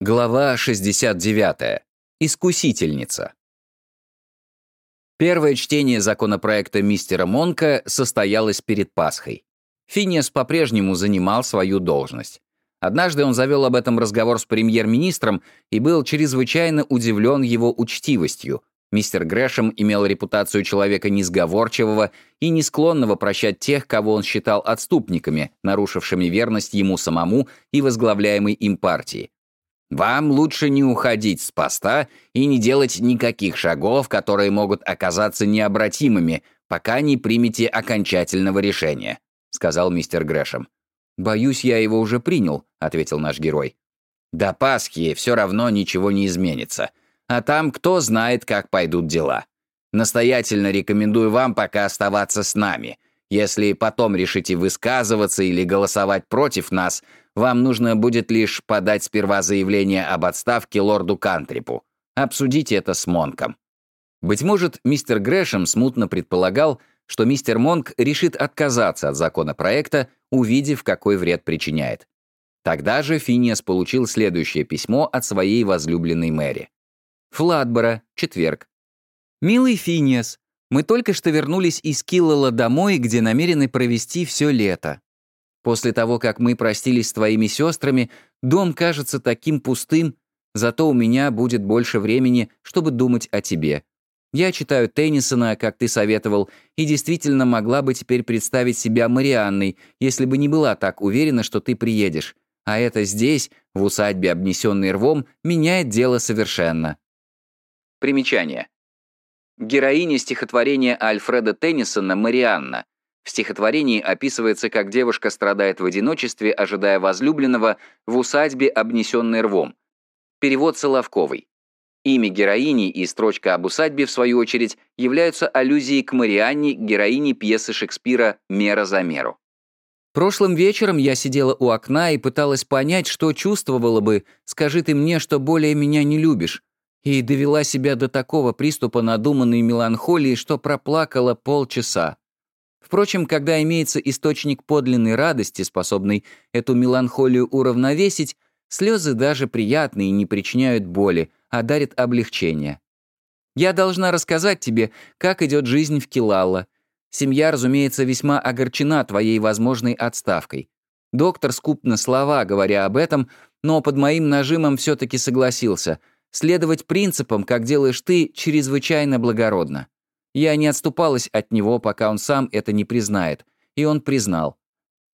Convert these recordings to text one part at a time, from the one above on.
Глава 69. Искусительница. Первое чтение законопроекта мистера Монка состоялось перед Пасхой. Финиас по-прежнему занимал свою должность. Однажды он завел об этом разговор с премьер-министром и был чрезвычайно удивлен его учтивостью. Мистер Грэшем имел репутацию человека несговорчивого и не склонного прощать тех, кого он считал отступниками, нарушившими верность ему самому и возглавляемой им партии. Вам лучше не уходить с поста и не делать никаких шагов, которые могут оказаться необратимыми, пока не примете окончательного решения», — сказал мистер Грэшем. «Боюсь, я его уже принял», — ответил наш герой. «До Пасхи все равно ничего не изменится. А там кто знает, как пойдут дела. Настоятельно рекомендую вам пока оставаться с нами. Если потом решите высказываться или голосовать против нас, вам нужно будет лишь подать сперва заявление об отставке лорду Кантрипу. Обсудите это с Монком. Быть может, мистер Грэшем смутно предполагал, что мистер Монк решит отказаться от законопроекта, увидев, какой вред причиняет. Тогда же Финиас получил следующее письмо от своей возлюбленной Мэри. Флатбора, четверг. «Милый Финиас, мы только что вернулись из Киллала домой, где намерены провести все лето. После того, как мы простились с твоими сестрами, дом кажется таким пустым, зато у меня будет больше времени, чтобы думать о тебе. Я читаю Теннисона, как ты советовал, и действительно могла бы теперь представить себя Марианной, если бы не была так уверена, что ты приедешь. А это здесь, в усадьбе, обнесенной рвом, меняет дело совершенно. Примечание. Героиня стихотворения Альфреда Теннисона «Марианна», в стихотворении описывается, как девушка страдает в одиночестве, ожидая возлюбленного в усадьбе, обнесенной рвом. Перевод Соловковой. Имя героини и строчка об усадьбе, в свою очередь, являются аллюзией к Марианне, героине пьесы Шекспира «Мера за меру». Прошлым вечером я сидела у окна и пыталась понять, что чувствовала бы, скажи ты мне, что более меня не любишь, и довела себя до такого приступа надуманной меланхолии, что проплакала полчаса. Впрочем, когда имеется источник подлинной радости, способный эту меланхолию уравновесить, слезы даже приятные не причиняют боли, а дарят облегчение. Я должна рассказать тебе, как идет жизнь в Килалла. Семья, разумеется, весьма огорчена твоей возможной отставкой. Доктор скуп на слова, говоря об этом, но под моим нажимом все-таки согласился. Следовать принципам, как делаешь ты, чрезвычайно благородно. Я не отступалась от него, пока он сам это не признает. И он признал.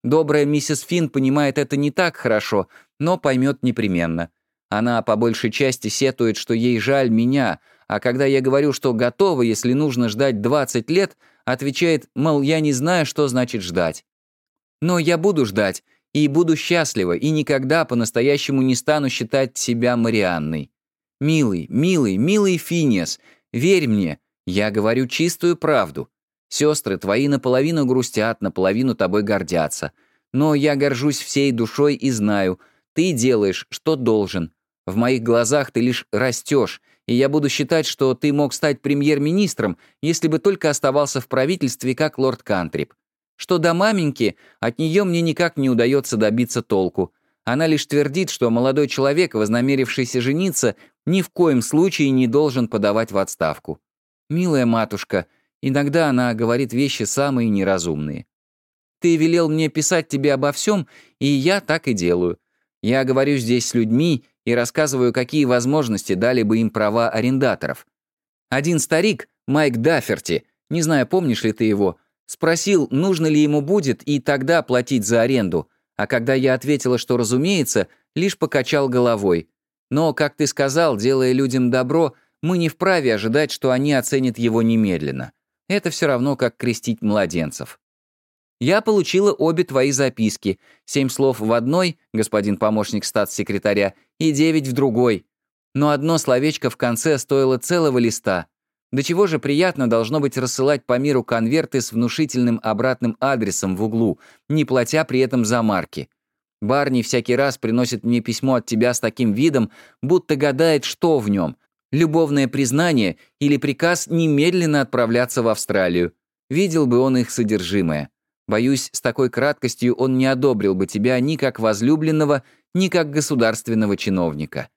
Добрая миссис Финн понимает это не так хорошо, но поймет непременно. Она по большей части сетует, что ей жаль меня, а когда я говорю, что готова, если нужно ждать 20 лет, отвечает, мол, я не знаю, что значит ждать. Но я буду ждать, и буду счастлива, и никогда по-настоящему не стану считать себя Марианной. Милый, милый, милый Финиас, верь мне, я говорю чистую правду. Сестры твои наполовину грустят, наполовину тобой гордятся. Но я горжусь всей душой и знаю, ты делаешь, что должен. В моих глазах ты лишь растешь, и я буду считать, что ты мог стать премьер-министром, если бы только оставался в правительстве, как лорд Кантрип. Что до маменьки, от нее мне никак не удается добиться толку. Она лишь твердит, что молодой человек, вознамерившийся жениться, ни в коем случае не должен подавать в отставку. «Милая матушка, иногда она говорит вещи самые неразумные. Ты велел мне писать тебе обо всем, и я так и делаю. Я говорю здесь с людьми и рассказываю, какие возможности дали бы им права арендаторов. Один старик, Майк Дафферти, не знаю, помнишь ли ты его, спросил, нужно ли ему будет и тогда платить за аренду, а когда я ответила, что разумеется, лишь покачал головой. Но, как ты сказал, делая людям добро, мы не вправе ожидать, что они оценят его немедленно. Это все равно, как крестить младенцев. Я получила обе твои записки. Семь слов в одной, господин помощник статс-секретаря, и девять в другой. Но одно словечко в конце стоило целого листа. До чего же приятно должно быть рассылать по миру конверты с внушительным обратным адресом в углу, не платя при этом за марки. Барни всякий раз приносит мне письмо от тебя с таким видом, будто гадает, что в нем, любовное признание или приказ немедленно отправляться в Австралию. Видел бы он их содержимое. Боюсь, с такой краткостью он не одобрил бы тебя ни как возлюбленного, ни как государственного чиновника.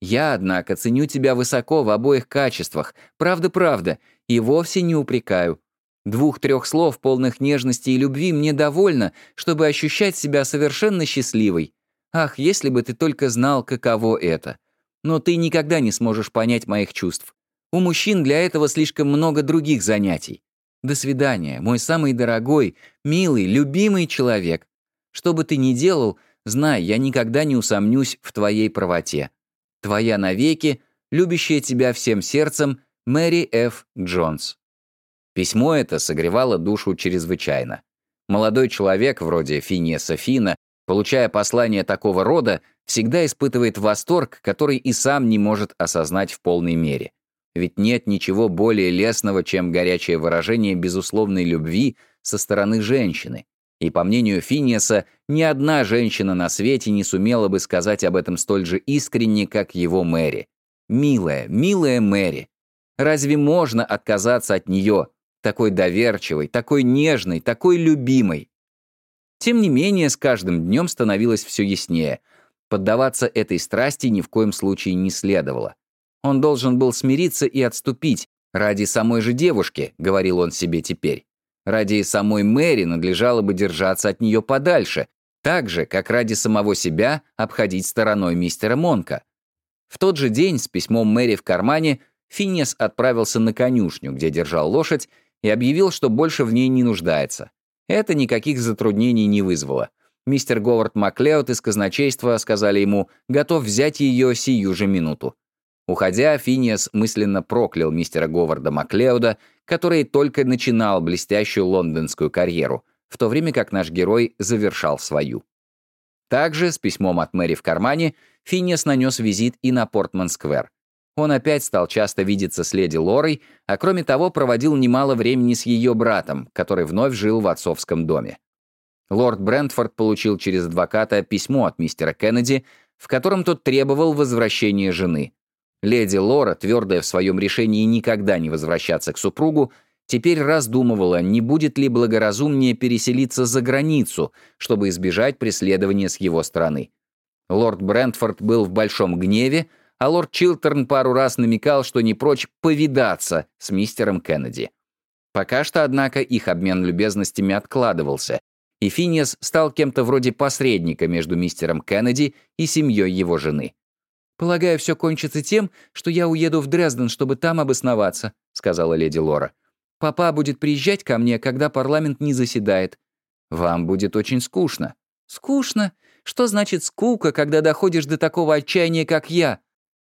Я, однако, ценю тебя высоко в обоих качествах, правда-правда, и вовсе не упрекаю. Двух-трех слов, полных нежности и любви, мне довольно, чтобы ощущать себя совершенно счастливой. Ах, если бы ты только знал, каково это. Но ты никогда не сможешь понять моих чувств. У мужчин для этого слишком много других занятий. До свидания, мой самый дорогой, милый, любимый человек. Что бы ты ни делал, знай, я никогда не усомнюсь в твоей правоте. Твоя навеки, любящая тебя всем сердцем, Мэри Ф. Джонс. Письмо это согревало душу чрезвычайно. Молодой человек, вроде Финиеса Фина, получая послание такого рода, всегда испытывает восторг, который и сам не может осознать в полной мере. Ведь нет ничего более лестного, чем горячее выражение безусловной любви со стороны женщины. И по мнению Финиаса, ни одна женщина на свете не сумела бы сказать об этом столь же искренне, как его Мэри. Милая, милая Мэри. Разве можно отказаться от нее, такой доверчивой, такой нежной, такой любимой? Тем не менее, с каждым днем становилось все яснее. Поддаваться этой страсти ни в коем случае не следовало. Он должен был смириться и отступить. Ради самой же девушки, говорил он себе теперь. Ради самой Мэри надлежало бы держаться от нее подальше, так же, как ради самого себя обходить стороной мистера Монка. В тот же день с письмом Мэри в кармане Финес отправился на конюшню, где держал лошадь, и объявил, что больше в ней не нуждается. Это никаких затруднений не вызвало. Мистер Говард Маклеод из казначейства, сказали ему, готов взять ее сию же минуту. Уходя, Финиас мысленно проклял мистера Говарда Маклеуда, который только начинал блестящую лондонскую карьеру, в то время как наш герой завершал свою. Также, с письмом от Мэри в кармане, Финиас нанес визит и на Портман-сквер. Он опять стал часто видеться с леди Лорой, а кроме того проводил немало времени с ее братом, который вновь жил в отцовском доме. Лорд Брентфорд получил через адвоката письмо от мистера Кеннеди, в котором тот требовал возвращения жены. Леди Лора, твердая в своем решении никогда не возвращаться к супругу, теперь раздумывала, не будет ли благоразумнее переселиться за границу, чтобы избежать преследования с его стороны. Лорд Брентфорд был в большом гневе, а лорд Чилтерн пару раз намекал, что не прочь повидаться с мистером Кеннеди. Пока что, однако, их обмен любезностями откладывался, и Финиас стал кем-то вроде посредника между мистером Кеннеди и семьей его жены. «Полагаю, все кончится тем, что я уеду в Дрезден, чтобы там обосноваться», — сказала леди Лора. «Папа будет приезжать ко мне, когда парламент не заседает. Вам будет очень скучно». «Скучно? Что значит скука, когда доходишь до такого отчаяния, как я?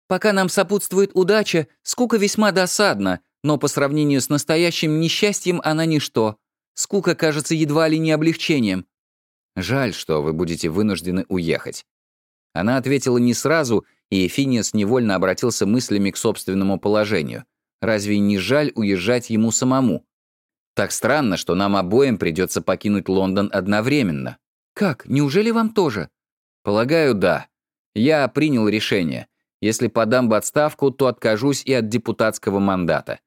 Пока нам сопутствует удача, скука весьма досадна, но по сравнению с настоящим несчастьем она ничто. Скука кажется едва ли не облегчением. Жаль, что вы будете вынуждены уехать. Она ответила не сразу, и Финиас невольно обратился мыслями к собственному положению. Разве не жаль уезжать ему самому? Так странно, что нам обоим придется покинуть Лондон одновременно. Как, неужели вам тоже? Полагаю, да. Я принял решение. Если подам в отставку, то откажусь и от депутатского мандата.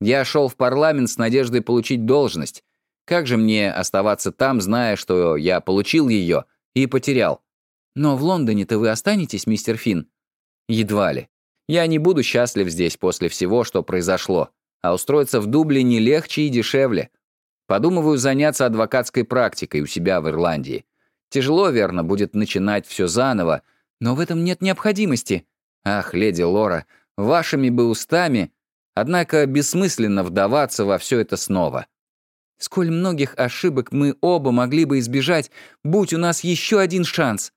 Я шел в парламент с надеждой получить должность. Как же мне оставаться там, зная, что я получил ее и потерял? Но в Лондоне-то вы останетесь, мистер Финн? Едва ли. Я не буду счастлив здесь после всего, что произошло. А устроиться в Дублине легче и дешевле. Подумываю заняться адвокатской практикой у себя в Ирландии. Тяжело, верно, будет начинать все заново, но в этом нет необходимости. Ах, леди Лора, вашими бы устами. Однако бессмысленно вдаваться во все это снова. Сколь многих ошибок мы оба могли бы избежать, будь у нас еще один шанс,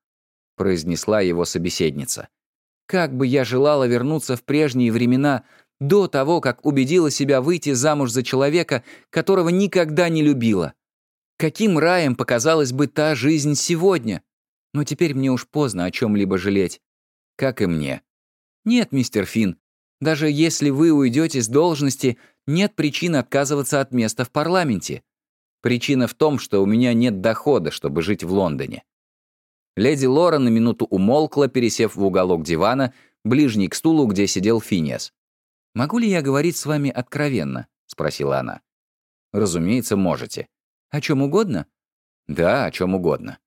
произнесла его собеседница. Как бы я желала вернуться в прежние времена, до того, как убедила себя выйти замуж за человека, которого никогда не любила. Каким раем показалась бы та жизнь сегодня? Но теперь мне уж поздно о чем-либо жалеть. Как и мне. Нет, мистер Финн, даже если вы уйдете с должности, нет причин отказываться от места в парламенте. Причина в том, что у меня нет дохода, чтобы жить в Лондоне. Леди Лора на минуту умолкла, пересев в уголок дивана, ближний к стулу, где сидел Финиас. «Могу ли я говорить с вами откровенно?» — спросила она. «Разумеется, можете. О чем угодно?» «Да, о чем угодно».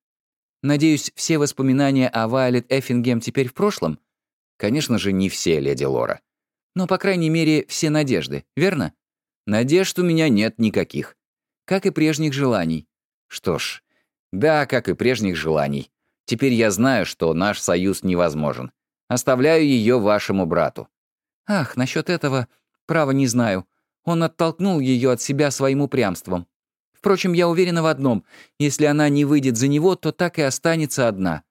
«Надеюсь, все воспоминания о Вайлет Эффингем теперь в прошлом?» Конечно же, не все, леди Лора. Но, по крайней мере, все надежды, верно? Надежд у меня нет никаких. Как и прежних желаний. Что ж, да, как и прежних желаний. Теперь я знаю, что наш союз невозможен. Оставляю ее вашему брату. Ах, насчет этого, право не знаю. Он оттолкнул ее от себя своим упрямством. Впрочем, я уверена в одном. Если она не выйдет за него, то так и останется одна.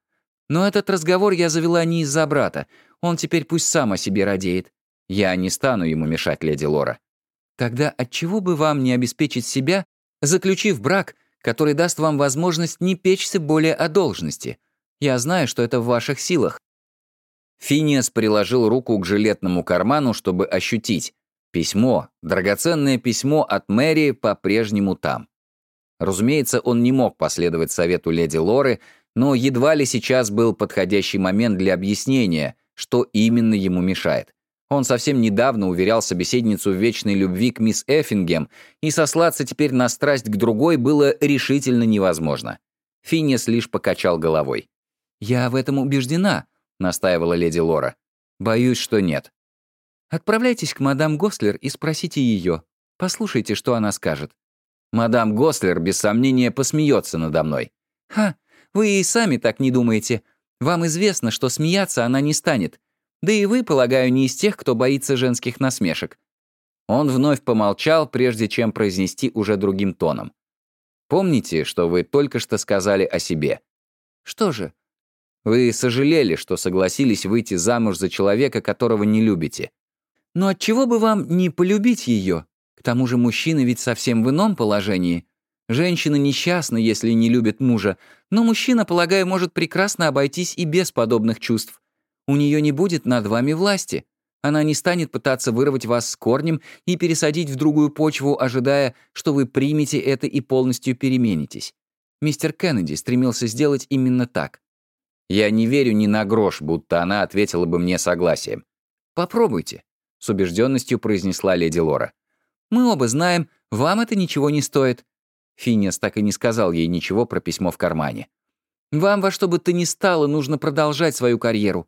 Но этот разговор я завела не из-за брата. Он теперь пусть сам о себе радеет. Я не стану ему мешать, леди Лора. Тогда отчего бы вам не обеспечить себя, заключив брак, который даст вам возможность не печься более о должности? Я знаю, что это в ваших силах. Финиас приложил руку к жилетному карману, чтобы ощутить. Письмо, драгоценное письмо от Мэри по-прежнему там. Разумеется, он не мог последовать совету леди Лоры, но едва ли сейчас был подходящий момент для объяснения, что именно ему мешает. Он совсем недавно уверял собеседницу в вечной любви к мисс Эффингем, и сослаться теперь на страсть к другой было решительно невозможно. Финес лишь покачал головой. «Я в этом убеждена», — настаивала леди Лора. «Боюсь, что нет». «Отправляйтесь к мадам Гослер и спросите ее. Послушайте, что она скажет». Мадам Гослер, без сомнения, посмеется надо мной. «Ха, вы и сами так не думаете. Вам известно, что смеяться она не станет. Да и вы, полагаю, не из тех, кто боится женских насмешек». Он вновь помолчал, прежде чем произнести уже другим тоном. «Помните, что вы только что сказали о себе?» «Что же?» «Вы сожалели, что согласились выйти замуж за человека, которого не любите. Но отчего бы вам не полюбить ее? К тому же мужчина ведь совсем в ином положении. Женщина несчастна, если не любит мужа, но мужчина, полагаю, может прекрасно обойтись и без подобных чувств. У нее не будет над вами власти. Она не станет пытаться вырвать вас с корнем и пересадить в другую почву, ожидая, что вы примете это и полностью переменитесь. Мистер Кеннеди стремился сделать именно так. Я не верю ни на грош, будто она ответила бы мне согласием. «Попробуйте», — с убежденностью произнесла леди Лора. «Мы оба знаем, вам это ничего не стоит». Финиас так и не сказал ей ничего про письмо в кармане. «Вам во что бы то ни стало нужно продолжать свою карьеру.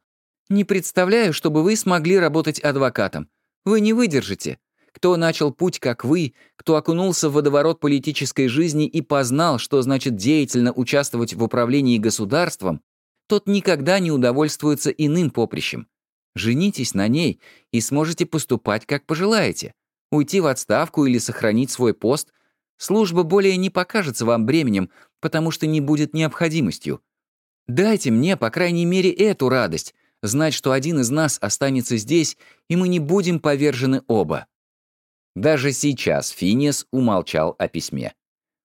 Не представляю, чтобы вы смогли работать адвокатом. Вы не выдержите. Кто начал путь, как вы, кто окунулся в водоворот политической жизни и познал, что значит деятельно участвовать в управлении государством, тот никогда не удовольствуется иным поприщем. Женитесь на ней и сможете поступать, как пожелаете. Уйти в отставку или сохранить свой пост. Служба более не покажется вам бременем, потому что не будет необходимостью. Дайте мне, по крайней мере, эту радость, знать, что один из нас останется здесь, и мы не будем повержены оба. Даже сейчас Финиас умолчал о письме.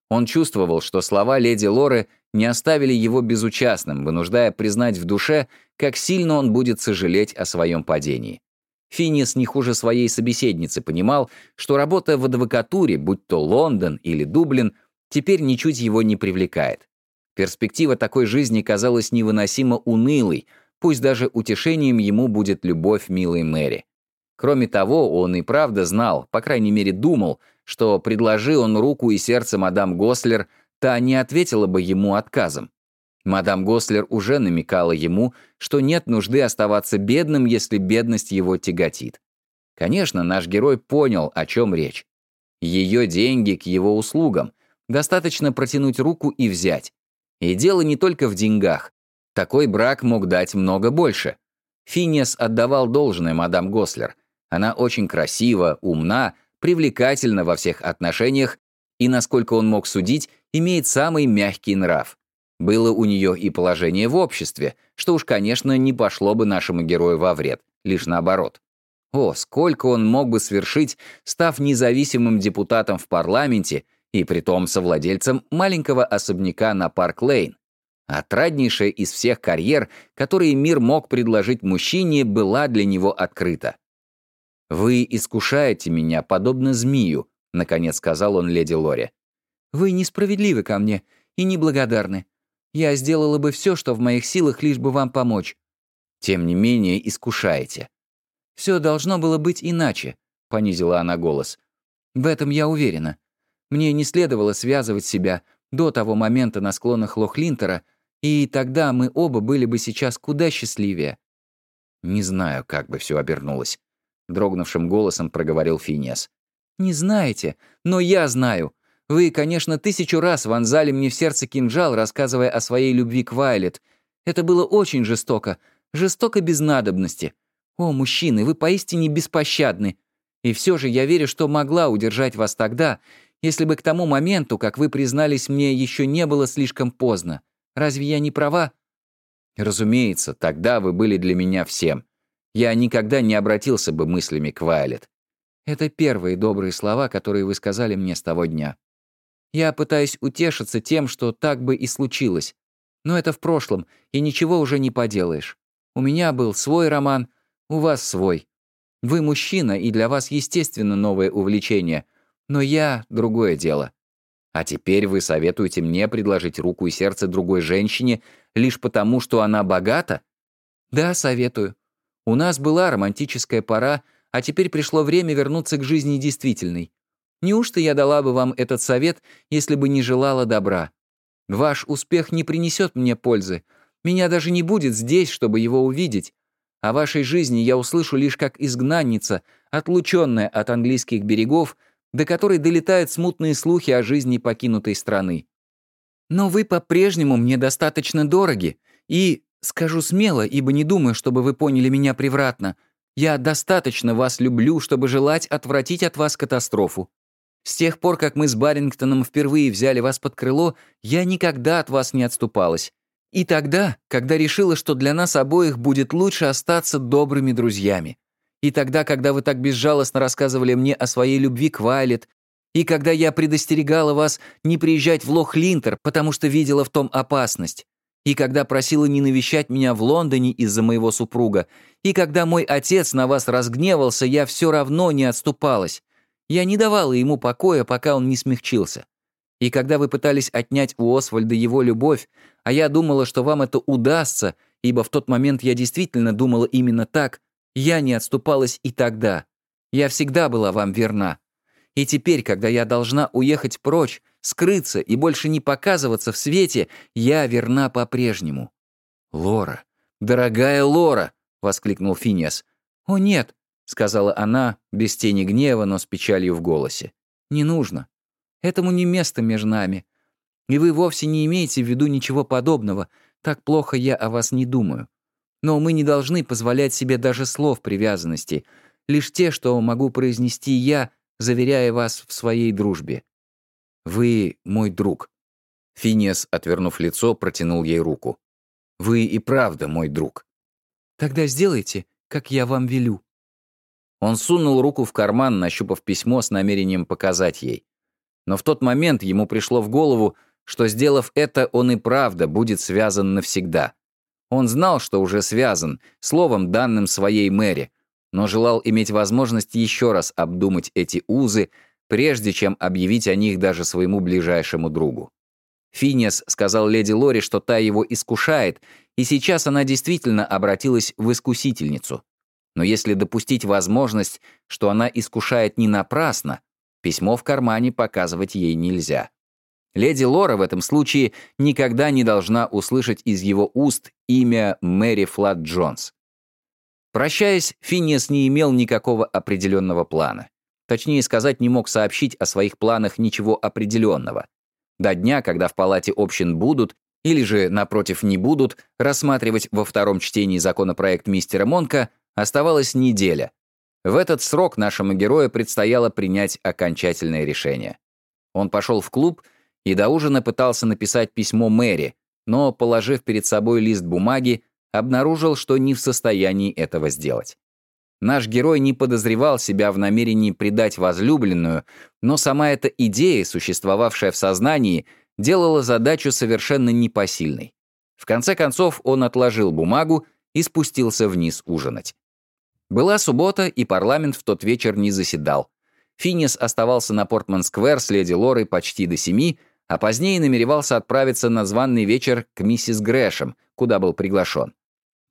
Он чувствовал, что слова леди Лоры не оставили его безучастным, вынуждая признать в душе, как сильно он будет сожалеть о своем падении. Финиас не хуже своей собеседницы понимал, что работа в адвокатуре, будь то Лондон или Дублин, теперь ничуть его не привлекает. Перспектива такой жизни казалась невыносимо унылой, пусть даже утешением ему будет любовь милой Мэри. Кроме того, он и правда знал, по крайней мере думал, что, предложи он руку и сердце мадам Гослер, та не ответила бы ему отказом. Мадам Гослер уже намекала ему, что нет нужды оставаться бедным, если бедность его тяготит. Конечно, наш герой понял, о чем речь. Ее деньги к его услугам. Достаточно протянуть руку и взять. И дело не только в деньгах. Такой брак мог дать много больше. Финиас отдавал должное мадам Гослер. Она очень красива, умна, привлекательна во всех отношениях и, насколько он мог судить, имеет самый мягкий нрав. Было у нее и положение в обществе, что уж, конечно, не пошло бы нашему герою во вред, лишь наоборот. О, сколько он мог бы свершить, став независимым депутатом в парламенте и притом совладельцем маленького особняка на Парк-Лейн. Отраднейшая из всех карьер, которые мир мог предложить мужчине, была для него открыта. «Вы искушаете меня, подобно змею», — наконец сказал он леди Лоре. «Вы несправедливы ко мне и неблагодарны. Я сделала бы все, что в моих силах, лишь бы вам помочь. Тем не менее, искушаете. Все должно было быть иначе», — понизила она голос. «В этом я уверена. Мне не следовало связывать себя до того момента на склонах Лохлинтера, и тогда мы оба были бы сейчас куда счастливее. «Не знаю, как бы все обернулось», — дрогнувшим голосом проговорил Финиас. «Не знаете, но я знаю. Вы, конечно, тысячу раз вонзали мне в сердце кинжал, рассказывая о своей любви к Вайлет. Это было очень жестоко. Жестоко без надобности. О, мужчины, вы поистине беспощадны. И все же я верю, что могла удержать вас тогда, если бы к тому моменту, как вы признались мне, еще не было слишком поздно. Разве я не права?» «Разумеется, тогда вы были для меня всем. Я никогда не обратился бы мыслями к Вайлет». «Это первые добрые слова, которые вы сказали мне с того дня. Я пытаюсь утешиться тем, что так бы и случилось. Но это в прошлом, и ничего уже не поделаешь. У меня был свой роман, у вас свой. Вы мужчина, и для вас, естественно, новое увлечение. Но я — другое дело. А теперь вы советуете мне предложить руку и сердце другой женщине лишь потому, что она богата? Да, советую. У нас была романтическая пора, а теперь пришло время вернуться к жизни действительной. Неужто я дала бы вам этот совет, если бы не желала добра? Ваш успех не принесет мне пользы. Меня даже не будет здесь, чтобы его увидеть. О вашей жизни я услышу лишь как изгнанница, отлученная от английских берегов, до которой долетают смутные слухи о жизни покинутой страны. Но вы по-прежнему мне достаточно дороги, и, скажу смело, ибо не думаю, чтобы вы поняли меня превратно, я достаточно вас люблю, чтобы желать отвратить от вас катастрофу. С тех пор, как мы с Барингтоном впервые взяли вас под крыло, я никогда от вас не отступалась. И тогда, когда решила, что для нас обоих будет лучше остаться добрыми друзьями. И тогда, когда вы так безжалостно рассказывали мне о своей любви к Вайлет, и когда я предостерегала вас не приезжать в Лох-Линтер, потому что видела в том опасность, и когда просила не навещать меня в Лондоне из-за моего супруга, и когда мой отец на вас разгневался, я все равно не отступалась. Я не давала ему покоя, пока он не смягчился. И когда вы пытались отнять у Освальда его любовь, а я думала, что вам это удастся, ибо в тот момент я действительно думала именно так, я не отступалась и тогда. Я всегда была вам верна. И теперь, когда я должна уехать прочь, скрыться и больше не показываться в свете, я верна по-прежнему. «Лора, дорогая Лора!» — воскликнул Финиас. «О, нет, — сказала она, без тени гнева, но с печалью в голосе. «Не нужно. Этому не место между нами. И вы вовсе не имеете в виду ничего подобного. Так плохо я о вас не думаю. Но мы не должны позволять себе даже слов привязанности, лишь те, что могу произнести я, заверяя вас в своей дружбе. Вы мой друг». Финес, отвернув лицо, протянул ей руку. «Вы и правда мой друг». «Тогда сделайте, как я вам велю». Он сунул руку в карман, нащупав письмо с намерением показать ей. Но в тот момент ему пришло в голову, что, сделав это, он и правда будет связан навсегда. Он знал, что уже связан, словом, данным своей Мэри, но желал иметь возможность еще раз обдумать эти узы, прежде чем объявить о них даже своему ближайшему другу. Финиас сказал леди Лори, что та его искушает, и сейчас она действительно обратилась в искусительницу. Но если допустить возможность, что она искушает не напрасно, письмо в кармане показывать ей нельзя. Леди Лора в этом случае никогда не должна услышать из его уст имя Мэри Флат Джонс. Прощаясь, Финиас не имел никакого определенного плана. Точнее сказать, не мог сообщить о своих планах ничего определенного. До дня, когда в палате общин будут, или же, напротив, не будут, рассматривать во втором чтении законопроект мистера Монка, Оставалась неделя. В этот срок нашему герою предстояло принять окончательное решение. Он пошел в клуб и до ужина пытался написать письмо Мэри, но, положив перед собой лист бумаги, обнаружил, что не в состоянии этого сделать. Наш герой не подозревал себя в намерении предать возлюбленную, но сама эта идея, существовавшая в сознании, делала задачу совершенно непосильной. В конце концов он отложил бумагу и спустился вниз ужинать. Была суббота, и парламент в тот вечер не заседал. Финнис оставался на Портман-сквер с леди Лорой почти до семи, а позднее намеревался отправиться на званный вечер к миссис Грэшем, куда был приглашен.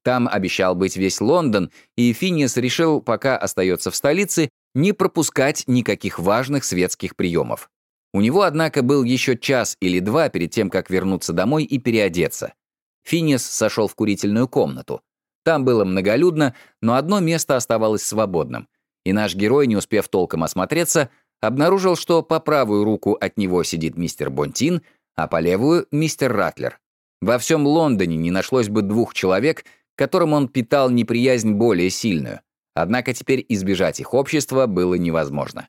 Там обещал быть весь Лондон, и Финнис решил, пока остается в столице, не пропускать никаких важных светских приемов. У него, однако, был еще час или два перед тем, как вернуться домой и переодеться. Финнис сошел в курительную комнату. Там было многолюдно, но одно место оставалось свободным. И наш герой, не успев толком осмотреться, обнаружил, что по правую руку от него сидит мистер Бонтин, а по левую — мистер Ратлер. Во всем Лондоне не нашлось бы двух человек, которым он питал неприязнь более сильную. Однако теперь избежать их общества было невозможно.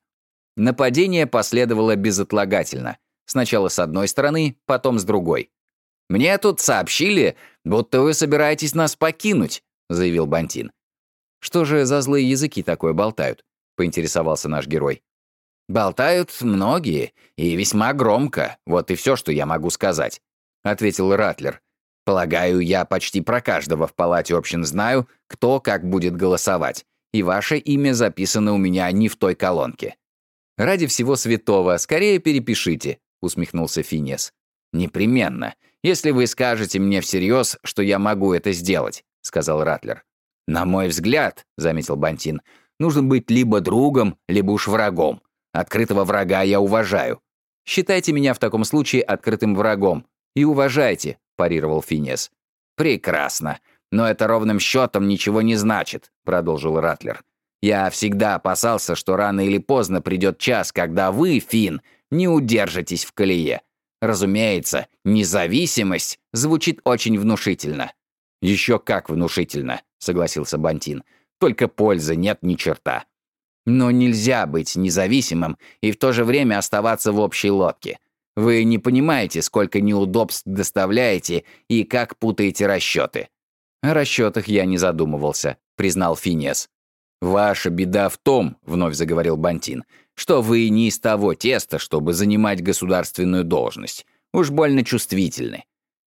Нападение последовало безотлагательно. Сначала с одной стороны, потом с другой. «Мне тут сообщили, будто вы собираетесь нас покинуть», — заявил Бантин. «Что же за злые языки такое болтают?» — поинтересовался наш герой. «Болтают многие, и весьма громко, вот и все, что я могу сказать», — ответил Ратлер. «Полагаю, я почти про каждого в палате общин знаю, кто как будет голосовать, и ваше имя записано у меня не в той колонке». «Ради всего святого, скорее перепишите», — усмехнулся Финес. «Непременно если вы скажете мне всерьез, что я могу это сделать», — сказал Ратлер. «На мой взгляд», — заметил Бантин, — «нужно быть либо другом, либо уж врагом. Открытого врага я уважаю». «Считайте меня в таком случае открытым врагом. И уважайте», — парировал Финес. «Прекрасно. Но это ровным счетом ничего не значит», — продолжил Ратлер. «Я всегда опасался, что рано или поздно придет час, когда вы, Фин, не удержитесь в колее. Разумеется, независимость звучит очень внушительно. «Еще как внушительно», — согласился Бантин. «Только пользы нет ни черта». Но нельзя быть независимым и в то же время оставаться в общей лодке. Вы не понимаете, сколько неудобств доставляете и как путаете расчеты. О расчетах я не задумывался, признал Финес. Ваша беда в том, вновь заговорил Бантин, что вы не из того теста, чтобы занимать государственную должность. Уж больно чувствительны.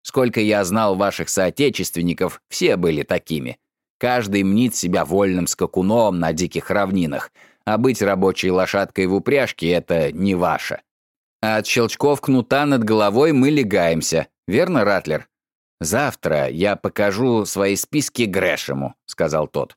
Сколько я знал ваших соотечественников, все были такими. Каждый мнит себя вольным скакуном на диких равнинах, а быть рабочей лошадкой в упряжке — это не ваше. А от щелчков кнута над головой мы легаемся, верно, Ратлер? «Завтра я покажу свои списки Грэшему», — сказал тот.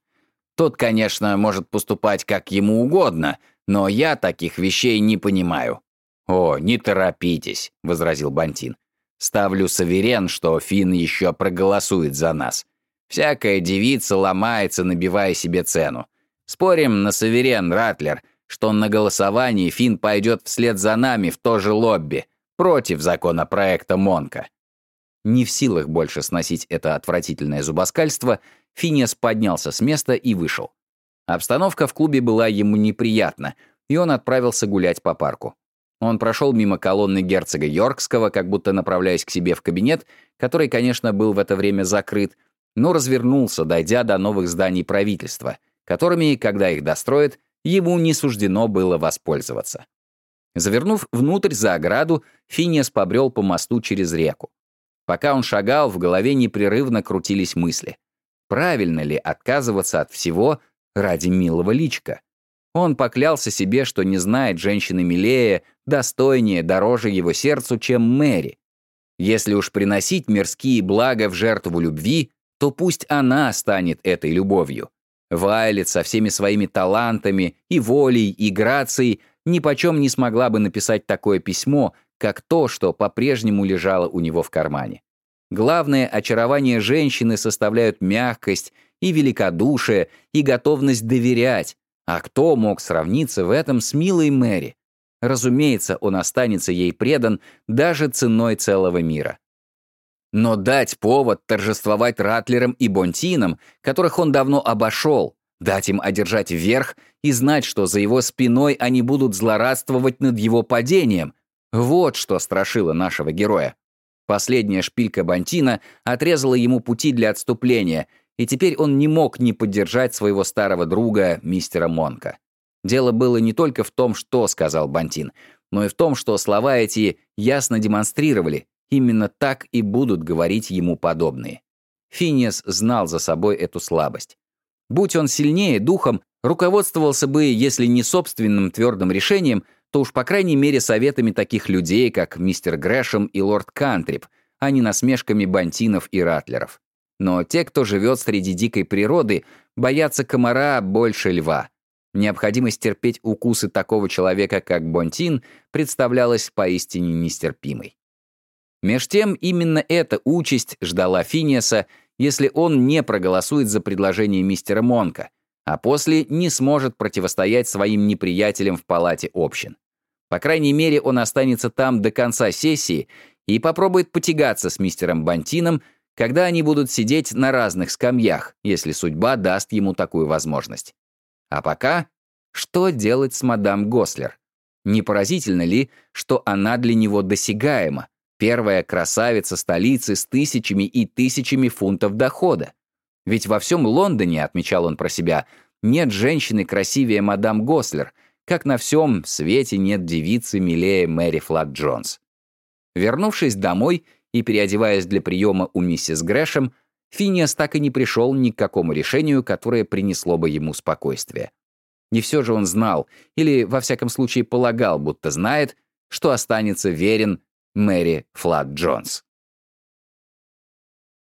«Тот, конечно, может поступать как ему угодно, но я таких вещей не понимаю». «О, не торопитесь», — возразил Бантин. «Ставлю суверен, что Финн еще проголосует за нас. Всякая девица ломается, набивая себе цену. Спорим на суверен, Ратлер, что на голосовании Финн пойдет вслед за нами в то же лобби, против законопроекта Монка». Не в силах больше сносить это отвратительное зубоскальство, Финиас поднялся с места и вышел. Обстановка в клубе была ему неприятна, и он отправился гулять по парку. Он прошел мимо колонны герцога Йоркского, как будто направляясь к себе в кабинет, который, конечно, был в это время закрыт, но развернулся, дойдя до новых зданий правительства, которыми, когда их достроят, ему не суждено было воспользоваться. Завернув внутрь за ограду, Финиас побрел по мосту через реку. Пока он шагал, в голове непрерывно крутились мысли. Правильно ли отказываться от всего, ради милого личка. Он поклялся себе, что не знает женщины милее, достойнее, дороже его сердцу, чем Мэри. Если уж приносить мирские блага в жертву любви, то пусть она станет этой любовью. Вайлет со всеми своими талантами и волей, и грацией нипочем не смогла бы написать такое письмо, как то, что по-прежнему лежало у него в кармане. Главное очарование женщины составляют мягкость и великодушие, и готовность доверять. А кто мог сравниться в этом с милой Мэри? Разумеется, он останется ей предан даже ценой целого мира. Но дать повод торжествовать Ратлером и Бонтином, которых он давно обошел, дать им одержать верх и знать, что за его спиной они будут злорадствовать над его падением, вот что страшило нашего героя. Последняя шпилька Бонтина отрезала ему пути для отступления, и теперь он не мог не поддержать своего старого друга, мистера Монка. Дело было не только в том, что сказал Бантин, но и в том, что слова эти ясно демонстрировали, именно так и будут говорить ему подобные. Финиас знал за собой эту слабость. Будь он сильнее духом, руководствовался бы, если не собственным твердым решением, то уж по крайней мере советами таких людей, как мистер Грэшем и лорд Кантрип, а не насмешками бантинов и ратлеров. Но те, кто живет среди дикой природы, боятся комара больше льва. Необходимость терпеть укусы такого человека, как Бонтин, представлялась поистине нестерпимой. Меж тем, именно эта участь ждала Финиаса, если он не проголосует за предложение мистера Монка, а после не сможет противостоять своим неприятелям в палате общин. По крайней мере, он останется там до конца сессии и попробует потягаться с мистером Бантином, когда они будут сидеть на разных скамьях, если судьба даст ему такую возможность. А пока, что делать с мадам Гослер? Не поразительно ли, что она для него досягаема, первая красавица столицы с тысячами и тысячами фунтов дохода? Ведь во всем Лондоне, отмечал он про себя, нет женщины красивее мадам Гослер, как на всем свете нет девицы милее Мэри Флат Джонс. Вернувшись домой и переодеваясь для приема у миссис Грэшем, Финиас так и не пришел ни к какому решению, которое принесло бы ему спокойствие. Не все же он знал, или, во всяком случае, полагал, будто знает, что останется верен Мэри Флат Джонс.